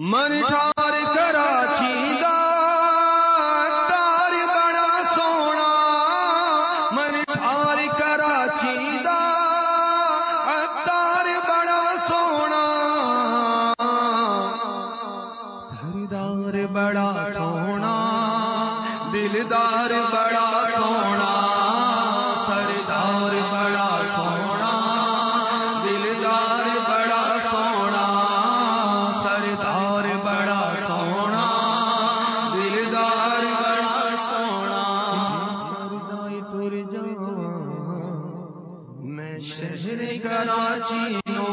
من ٹھار کراچی دا تار بڑا سونا۔ من ٹھار کراچی دا تار بڑا سونا۔ سردار بڑا سونا، دلدار بڑا کراچی نو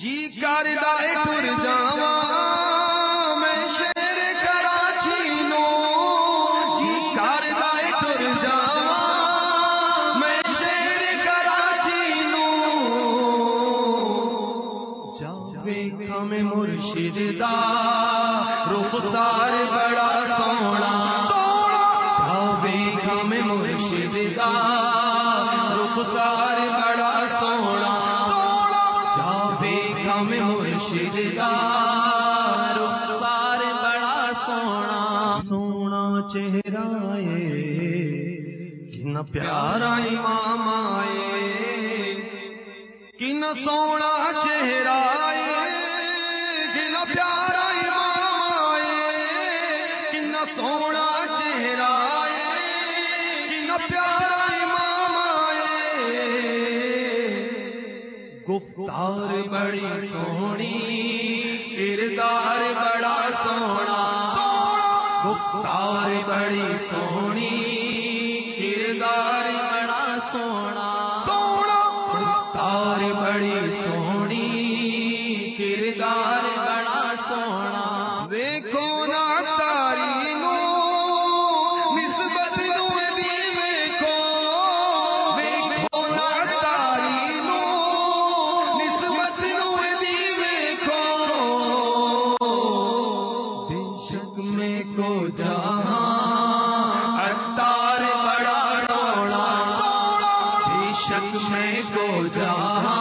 جی کر دائے تر جاواں میں شہر کراچی نو جی کر دائے تر جاواں میں شہر کراچی نو جاوے کم مرشد دا رخسار بڑا سونا۔ رخسار بڑا سونا، جاوے کم مرشد دا رخسار بڑا سونا۔ سونا چہرہ کن پیارا امام آئے۔ کن سونا چہرہ آئے بڑی سونی کردار بڑا سونا گفتار بڑی سونی کردار بڑا سونا گفتار بڑی سونی کو جہاں اتار بڑا رونا بے شک میں کو جہاں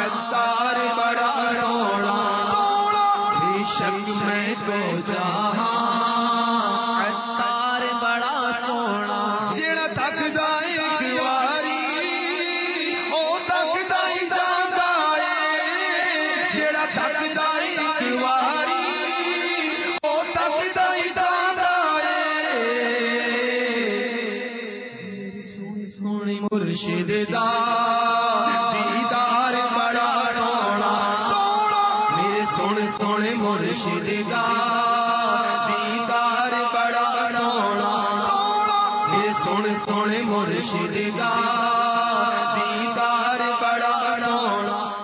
اتار بڑا رونا بے شک میں کو جہاں اتار بڑا سونا جڑا تک جائے واری، او تک دائی جاندا اے جڑا تک جائے مرشد دا دیدار بڑا سونا میرے سونے سونے مرشد دا دیدار بڑا سونا میرے سونے سونے مرشد دا